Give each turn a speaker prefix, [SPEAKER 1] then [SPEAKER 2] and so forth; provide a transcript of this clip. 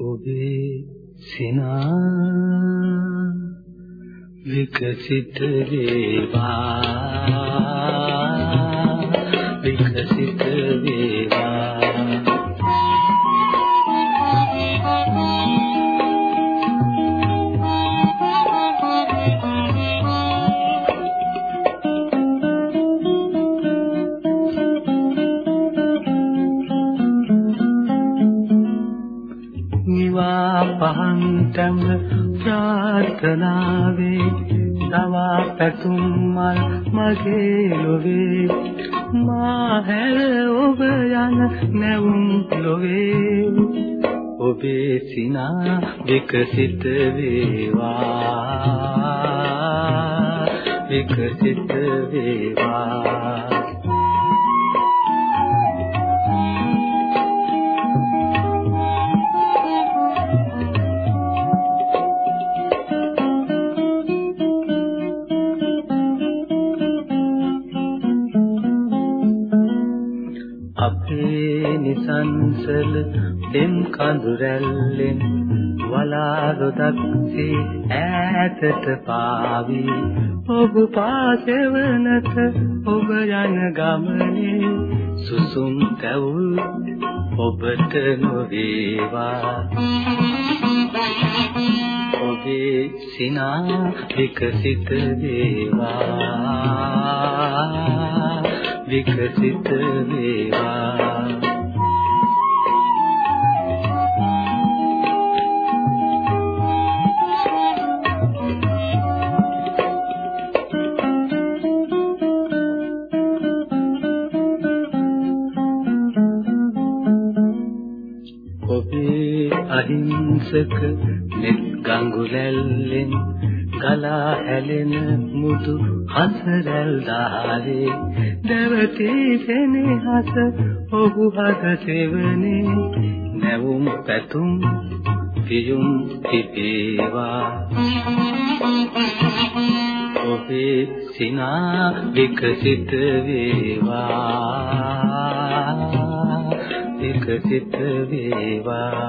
[SPEAKER 1] ඔබේ සිනා විකසිත වේවා. විකසිත නිවා පහන්තම ප්‍රාර්ථනාවේ තවා පැතුම් මල් මගේ ලොවේ. මා හැර ඔබ යන නැවුම් ලොවේ. ඔබේ සිනා විකසිත වේවා. විකසිත වේවා. අපේ නිසංසල දෙම් කඳු රැල්ලෙන් වලා රොදක්සේ ඈතට පාවි. ඔබ පාසෙවනත ඔබ යන ගමනේ සුසුම් තැවුල් ඔබට නොවේවා. ඔබේ සිනා විකසිත වේවා. විකසිත වේවා ඔබේ අහිංසක නෙත් ගඟුලැල්ලෙන් ගලා හැලෙන මුතු හසරල් දාලේ දැවතී සෙනෙහස ඔහු හද සෙවනේ. නැවුම් පැතුම් පියුම් පිපේවා. ඔබේ සිනා විකසිත වේවා. විකසිත වේවා.